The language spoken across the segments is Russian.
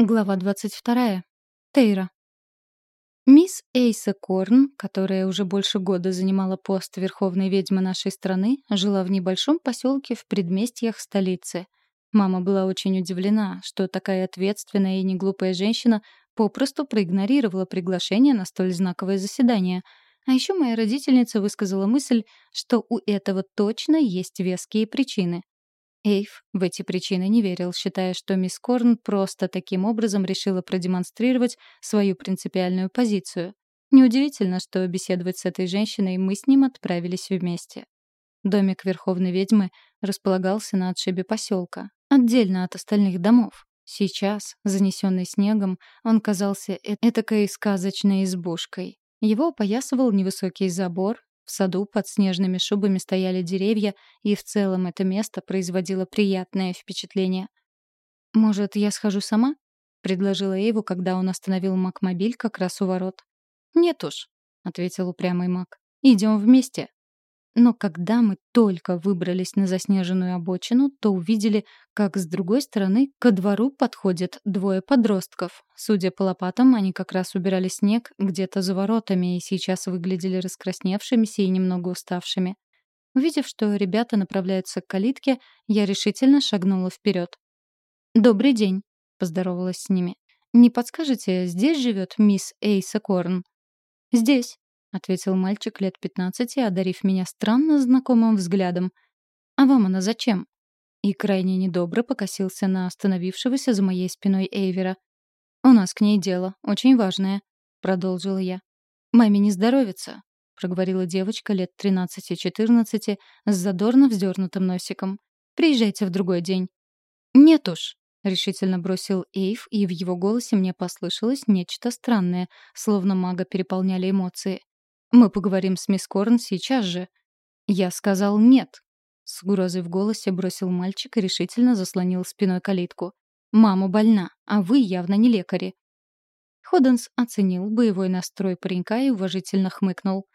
Глава 22. Тейра. Мисс Эйса Корн, которая уже больше года занимала пост верховной ведьмы нашей страны, жила в небольшом поселке в предместьях столицы. Мама была очень удивлена, что такая ответственная и неглупая женщина попросту проигнорировала приглашение на столь знаковое заседание. А еще моя родительница высказала мысль, что у этого точно есть веские причины. Эйв в эти причины не верил, считая, что мисс Корн просто таким образом решила продемонстрировать свою принципиальную позицию. Неудивительно, что беседовать с этой женщиной мы с ним отправились вместе. Домик Верховной ведьмы располагался на отшибе поселка, отдельно от остальных домов. Сейчас, занесенный снегом, он казался э этакой сказочной избушкой. Его опоясывал невысокий забор, в саду под снежными шубами стояли деревья, и в целом это место производило приятное впечатление. «Может, я схожу сама?» — предложила Эйву, когда он остановил Макмобиль как раз у ворот. «Нет уж», — ответил упрямый Мак. «Идем вместе». Но когда мы только выбрались на заснеженную обочину, то увидели, как с другой стороны ко двору подходят двое подростков. Судя по лопатам, они как раз убирали снег где-то за воротами и сейчас выглядели раскрасневшимися и немного уставшими. Увидев, что ребята направляются к калитке, я решительно шагнула вперед. «Добрый день», — поздоровалась с ними. «Не подскажете, здесь живет мисс Эйса Корн?» «Здесь», — ответил мальчик лет пятнадцати, одарив меня странно знакомым взглядом. «А вам она зачем?» И крайне недобро покосился на остановившегося за моей спиной Эйвера. «У нас к ней дело, очень важное», — продолжила я. «Маме не здоровится», — проговорила девочка лет тринадцати-четырнадцати с задорно вздернутым носиком. «Приезжайте в другой день». «Нет уж», — решительно бросил Эйв, и в его голосе мне послышалось нечто странное, словно мага переполняли эмоции. Мы поговорим с мисс Корн сейчас же. Я сказал нет. С угрозой в голосе бросил мальчик и решительно заслонил спиной калитку. Мама больна, а вы явно не лекари. Ходенс оценил боевой настрой паренька и уважительно хмыкнул.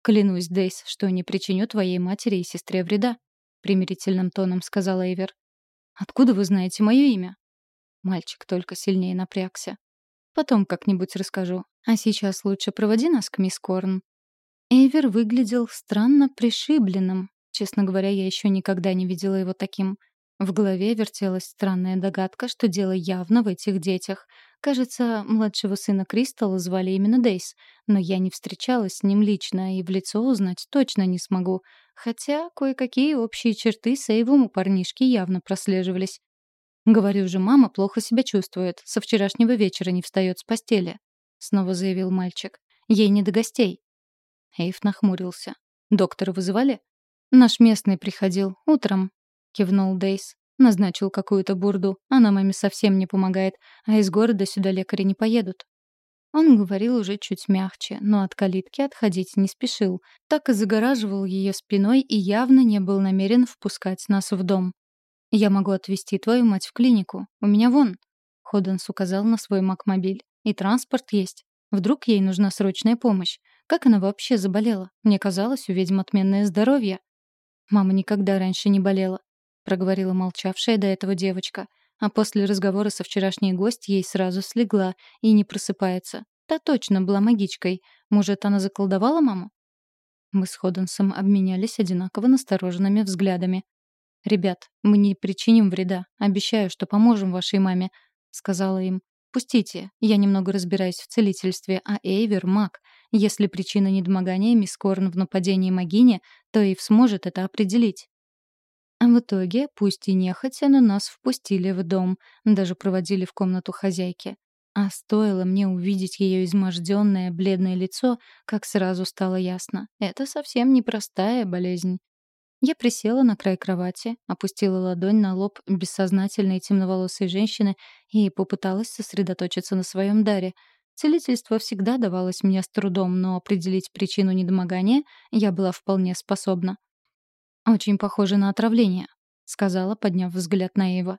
«Клянусь, Дейс, что не причиню твоей матери и сестре вреда», — примирительным тоном сказал Эйвер. «Откуда вы знаете мое имя?» Мальчик только сильнее напрягся. «Потом как-нибудь расскажу. А сейчас лучше проводи нас к мисс Корн». Эйвер выглядел странно пришибленным. Честно говоря, я еще никогда не видела его таким. В голове вертелась странная догадка, что дело явно в этих детях. Кажется, младшего сына Кристалла звали именно Дейс, но я не встречалась с ним лично и в лицо узнать точно не смогу. Хотя кое-какие общие черты с Эйвом у парнишки явно прослеживались. Говорю же, мама плохо себя чувствует, со вчерашнего вечера не встает с постели. — снова заявил мальчик. «Ей не до гостей». Эйв нахмурился. «Доктора вызывали?» «Наш местный приходил. Утром», — кивнул Дейс. «Назначил какую-то бурду. Она маме совсем не помогает, а из города сюда лекари не поедут». Он говорил уже чуть мягче, но от калитки отходить не спешил. Так и загораживал ее спиной и явно не был намерен впускать нас в дом. «Я могу отвезти твою мать в клинику. У меня вон». Ходенс указал на свой макмобиль. И транспорт есть. Вдруг ей нужна срочная помощь. Как она вообще заболела? Мне казалось, у ведьм отменное здоровье. Мама никогда раньше не болела, проговорила молчавшая до этого девочка. А после разговора со вчерашней гостьей ей сразу слегла и не просыпается. Та точно была магичкой. Может, она заколдовала маму? Мы с Ходенсом обменялись одинаково настороженными взглядами. «Ребят, мы не причиним вреда. Обещаю, что поможем вашей маме», — сказала им. Пустите, я немного разбираюсь в целительстве, а Эйвер — маг. Если причина недомогания мисс Корн в нападении магини, то Эйв сможет это определить. А в итоге, пусть и нехотя, но нас впустили в дом, даже проводили в комнату хозяйки. А стоило мне увидеть ее изможденное, бледное лицо, как сразу стало ясно. Это совсем непростая болезнь. Я присела на край кровати, опустила ладонь на лоб бессознательной темноволосой женщины и попыталась сосредоточиться на своем даре. Целительство всегда давалось мне с трудом, но определить причину недомогания я была вполне способна. «Очень похоже на отравление», — сказала, подняв взгляд на Эйва.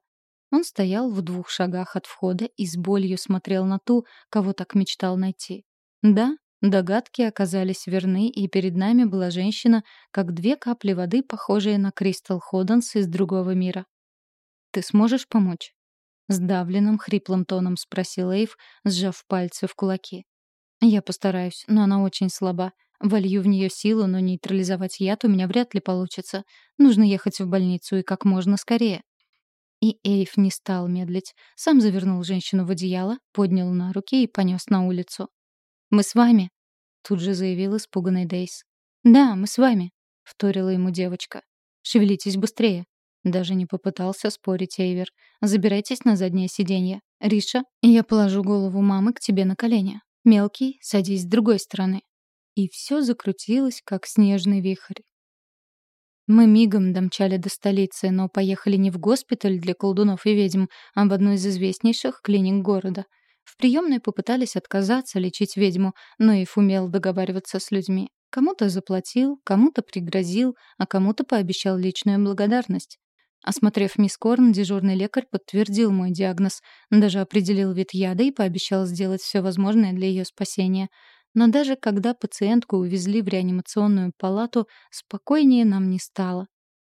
Он стоял в двух шагах от входа и с болью смотрел на ту, кого так мечтал найти. Да, Догадки оказались верны, и перед нами была женщина, как две капли воды, похожие на Кристал Ходденс из другого мира. «Ты сможешь помочь?» — сдавленным, хриплым тоном спросил Эйв, сжав пальцы в кулаки. «Я постараюсь, но она очень слаба. Волью в нее силу, но нейтрализовать яд у меня вряд ли получится. Нужно ехать в больницу и как можно скорее». И Эйв не стал медлить. Сам завернул женщину в одеяло, поднял на руки и понес на улицу. «Мы с вами», — тут же заявил испуганный Дейс. «Да, мы с вами», — вторила ему девочка. «Шевелитесь быстрее». Даже не попытался спорить Эйвер. «Забирайтесь на заднее сиденье. Риша, я положу голову мамы к тебе на колени. Мелкий, садись с другой стороны». И все закрутилось, как снежный вихрь. Мы мигом домчали до столицы, но поехали не в госпиталь для колдунов и ведьм, а в одну из известнейших клиник города. В приемной попытались отказаться лечить ведьму, но Ив умел договариваться с людьми. Кому-то заплатил, кому-то пригрозил, а кому-то пообещал личную благодарность. Осмотрев мисс Корн, дежурный лекарь подтвердил мой диагноз, даже определил вид яда и пообещал сделать все возможное для ее спасения — но даже когда пациентку увезли в реанимационную палату, спокойнее нам не стало.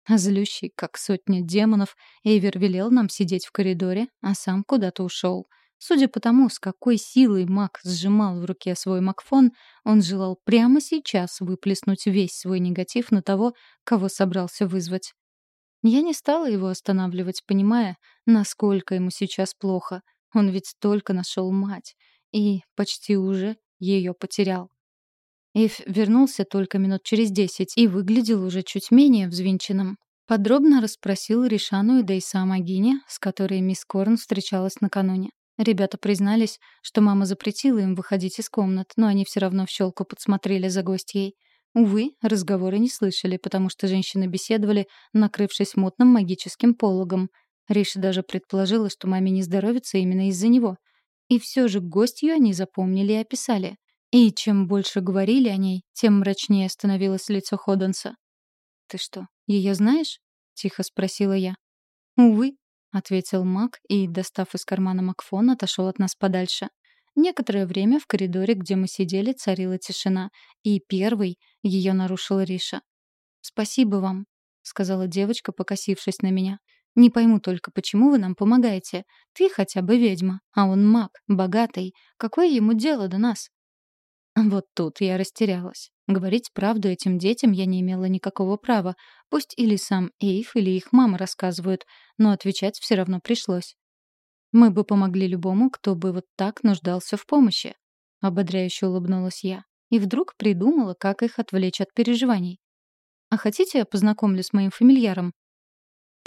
Злющий, как сотня демонов, Эйвер велел нам сидеть в коридоре, а сам куда-то ушел. Судя по тому, с какой силой маг сжимал в руке свой макфон, он желал прямо сейчас выплеснуть весь свой негатив на того, кого собрался вызвать. Я не стала его останавливать, понимая, насколько ему сейчас плохо. Он ведь только нашел мать. И почти уже ее потерял. Ив вернулся только минут через десять и выглядел уже чуть менее взвинченным. Подробно расспросил Ришану и Дейса о Магине, с которой мисс Корн встречалась накануне. Ребята признались, что мама запретила им выходить из комнат, но они все равно в щелку подсмотрели за гостьей. Увы, разговоры не слышали, потому что женщины беседовали, накрывшись мутным магическим пологом. Риша даже предположила, что маме не здоровится именно из-за него. И все же гостью они запомнили и описали. И чем больше говорили о ней, тем мрачнее становилось лицо Ходенса. «Ты что, ее знаешь?» — тихо спросила я. «Увы», — ответил Мак и, достав из кармана Макфон, отошел от нас подальше. Некоторое время в коридоре, где мы сидели, царила тишина, и первый ее нарушила Риша. «Спасибо вам», — сказала девочка, покосившись на меня. Не пойму только, почему вы нам помогаете. Ты хотя бы ведьма, а он маг, богатый. Какое ему дело до нас?» Вот тут я растерялась. Говорить правду этим детям я не имела никакого права. Пусть или сам Эйв, или их мама рассказывают, но отвечать все равно пришлось. Мы бы помогли любому, кто бы вот так нуждался в помощи. Ободряюще улыбнулась я. И вдруг придумала, как их отвлечь от переживаний. «А хотите, я познакомлю с моим фамильяром?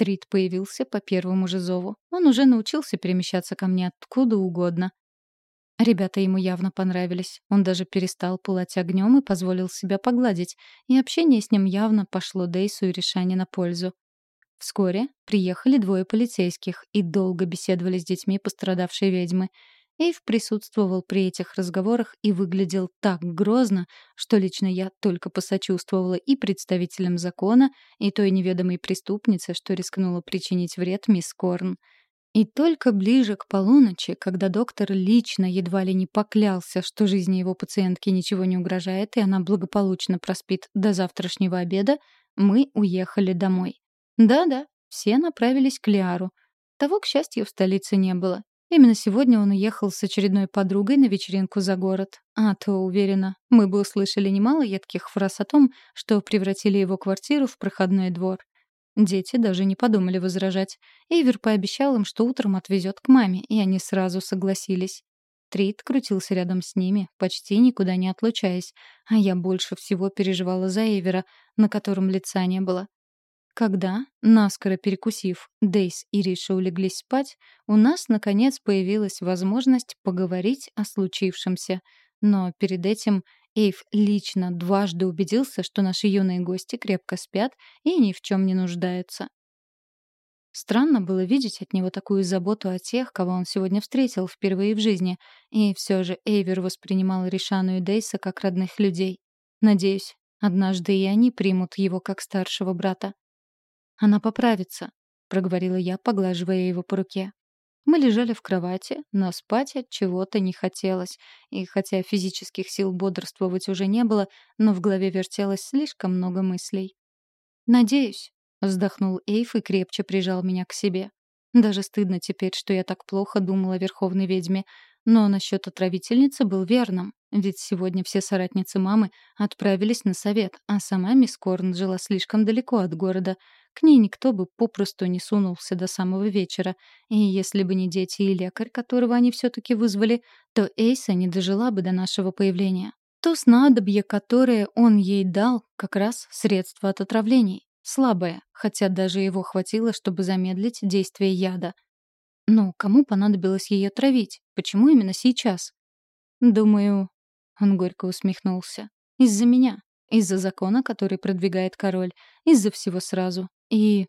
Трид появился по первому же зову. Он уже научился перемещаться ко мне откуда угодно. Ребята ему явно понравились. Он даже перестал пылать огнем и позволил себя погладить, и общение с ним явно пошло Дейсу и Решане на пользу. Вскоре приехали двое полицейских и долго беседовали с детьми пострадавшей ведьмы — Эйв присутствовал при этих разговорах и выглядел так грозно, что лично я только посочувствовала и представителям закона, и той неведомой преступнице, что рискнула причинить вред мисс Корн. И только ближе к полуночи, когда доктор лично едва ли не поклялся, что жизни его пациентки ничего не угрожает, и она благополучно проспит до завтрашнего обеда, мы уехали домой. Да-да, все направились к Лиару. Того, к счастью, в столице не было. Именно сегодня он уехал с очередной подругой на вечеринку за город. А то, уверена, мы бы услышали немало едких фраз о том, что превратили его квартиру в проходной двор. Дети даже не подумали возражать. Эйвер пообещал им, что утром отвезет к маме, и они сразу согласились. Трид крутился рядом с ними, почти никуда не отлучаясь, а я больше всего переживала за Эйвера, на котором лица не было. Когда, наскоро перекусив, Дейс и Риша улеглись спать, у нас, наконец, появилась возможность поговорить о случившемся. Но перед этим Эйв лично дважды убедился, что наши юные гости крепко спят и ни в чем не нуждаются. Странно было видеть от него такую заботу о тех, кого он сегодня встретил впервые в жизни, и все же Эйвер воспринимал Ришану и Дейса как родных людей. Надеюсь, однажды и они примут его как старшего брата. Она поправится, проговорила я, поглаживая его по руке. Мы лежали в кровати, но спать от чего-то не хотелось. И хотя физических сил бодрствовать уже не было, но в голове вертелось слишком много мыслей. «Надеюсь», — вздохнул Эйф и крепче прижал меня к себе. Даже стыдно теперь, что я так плохо думала о Верховной ведьме. Но насчет отравительницы был верным. Ведь сегодня все соратницы мамы отправились на совет, а сама мисс Корн жила слишком далеко от города. К ней никто бы попросту не сунулся до самого вечера. И если бы не дети и лекарь, которого они все-таки вызвали, то Эйса не дожила бы до нашего появления. То снадобье, которое он ей дал, как раз средство от отравлений. Слабое, хотя даже его хватило, чтобы замедлить действие яда. Но кому понадобилось ее травить? Почему именно сейчас? Думаю, он горько усмехнулся. Из-за меня. Из-за закона, который продвигает король. Из-за всего сразу. И...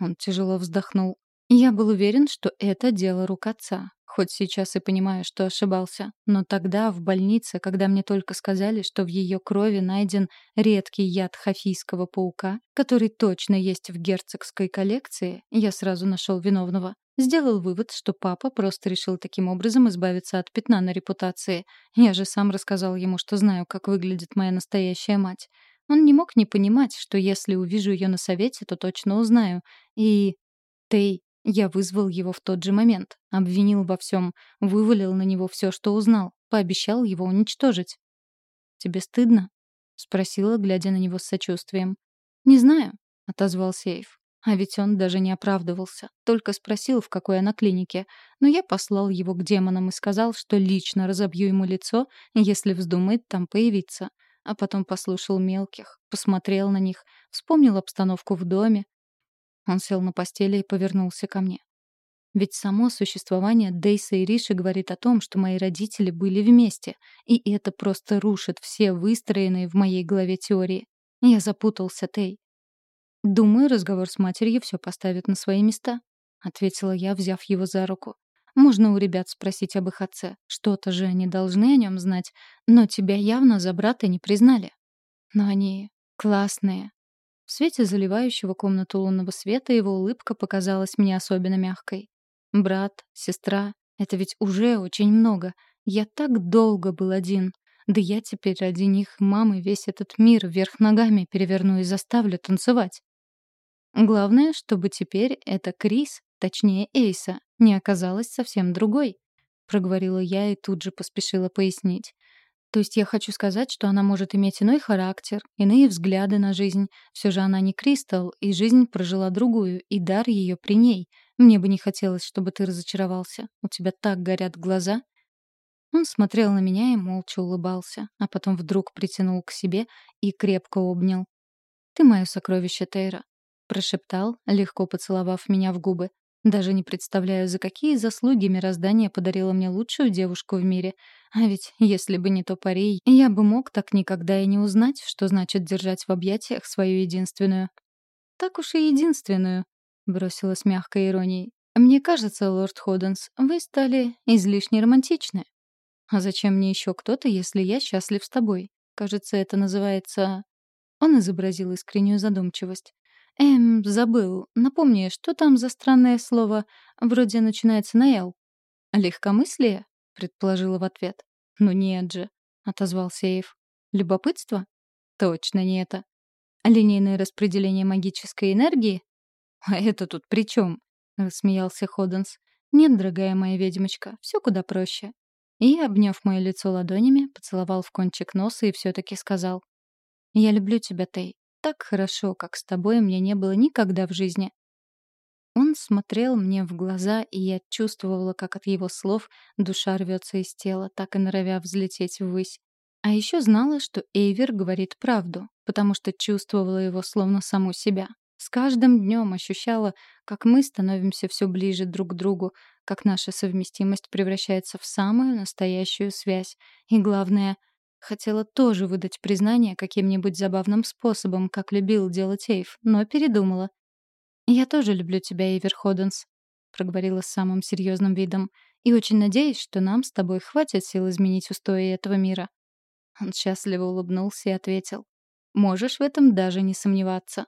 Он тяжело вздохнул. Я был уверен, что это дело рук отца. Хоть сейчас и понимаю, что ошибался. Но тогда, в больнице, когда мне только сказали, что в ее крови найден редкий яд хафийского паука, который точно есть в герцогской коллекции, я сразу нашел виновного. Сделал вывод, что папа просто решил таким образом избавиться от пятна на репутации. Я же сам рассказал ему, что знаю, как выглядит моя настоящая мать. Он не мог не понимать, что если увижу ее на совете, то точно узнаю. И... Тей, я вызвал его в тот же момент, обвинил во всем, вывалил на него все, что узнал, пообещал его уничтожить. «Тебе стыдно?» — спросила, глядя на него с сочувствием. «Не знаю», — отозвался Эйв. А ведь он даже не оправдывался, только спросил, в какой она клинике. Но я послал его к демонам и сказал, что лично разобью ему лицо, если вздумает там появиться а потом послушал мелких, посмотрел на них, вспомнил обстановку в доме. Он сел на постели и повернулся ко мне. Ведь само существование Дейса и Риши говорит о том, что мои родители были вместе, и это просто рушит все выстроенные в моей голове теории. Я запутался, Тей. «Думаю, разговор с матерью все поставит на свои места», — ответила я, взяв его за руку. Можно у ребят спросить об их отце. Что-то же они должны о нем знать. Но тебя явно за брата не признали. Но они классные. В свете заливающего комнату лунного света его улыбка показалась мне особенно мягкой. Брат, сестра — это ведь уже очень много. Я так долго был один. Да я теперь ради них, мамы, весь этот мир вверх ногами переверну и заставлю танцевать. Главное, чтобы теперь это Крис, точнее Эйса, не оказалась совсем другой», — проговорила я и тут же поспешила пояснить. То есть я хочу сказать, что она может иметь иной характер, иные взгляды на жизнь. Все же она не Кристал, и жизнь прожила другую, и дар ее при ней. Мне бы не хотелось, чтобы ты разочаровался. У тебя так горят глаза. Он смотрел на меня и молча улыбался, а потом вдруг притянул к себе и крепко обнял. «Ты мое сокровище, Тейра», — прошептал, легко поцеловав меня в губы. Даже не представляю, за какие заслуги мироздание подарило мне лучшую девушку в мире. А ведь, если бы не то парей, я бы мог так никогда и не узнать, что значит держать в объятиях свою единственную. «Так уж и единственную», — бросила с мягкой иронией. «Мне кажется, лорд Ходденс, вы стали излишне романтичны. А зачем мне еще кто-то, если я счастлив с тобой? Кажется, это называется...» Он изобразил искреннюю задумчивость. «Эм, забыл. Напомни, что там за странное слово? Вроде начинается на «л». «Легкомыслие?» — предположила в ответ. «Ну нет же», — отозвался Эйв. «Любопытство?» «Точно не это». «Линейное распределение магической энергии?» «А это тут при чем?» — рассмеялся Ходденс. «Нет, дорогая моя ведьмочка, все куда проще». И, обняв мое лицо ладонями, поцеловал в кончик носа и все-таки сказал. «Я люблю тебя, Тей так хорошо, как с тобой мне не было никогда в жизни». Он смотрел мне в глаза, и я чувствовала, как от его слов душа рвется из тела, так и норовя взлететь ввысь. А еще знала, что Эйвер говорит правду, потому что чувствовала его словно саму себя. С каждым днем ощущала, как мы становимся все ближе друг к другу, как наша совместимость превращается в самую настоящую связь. И главное, Хотела тоже выдать признание каким-нибудь забавным способом, как любил делать Эйв, но передумала. «Я тоже люблю тебя, Эйвер Ходденс», — проговорила с самым серьезным видом, «и очень надеюсь, что нам с тобой хватит сил изменить устои этого мира». Он счастливо улыбнулся и ответил. «Можешь в этом даже не сомневаться».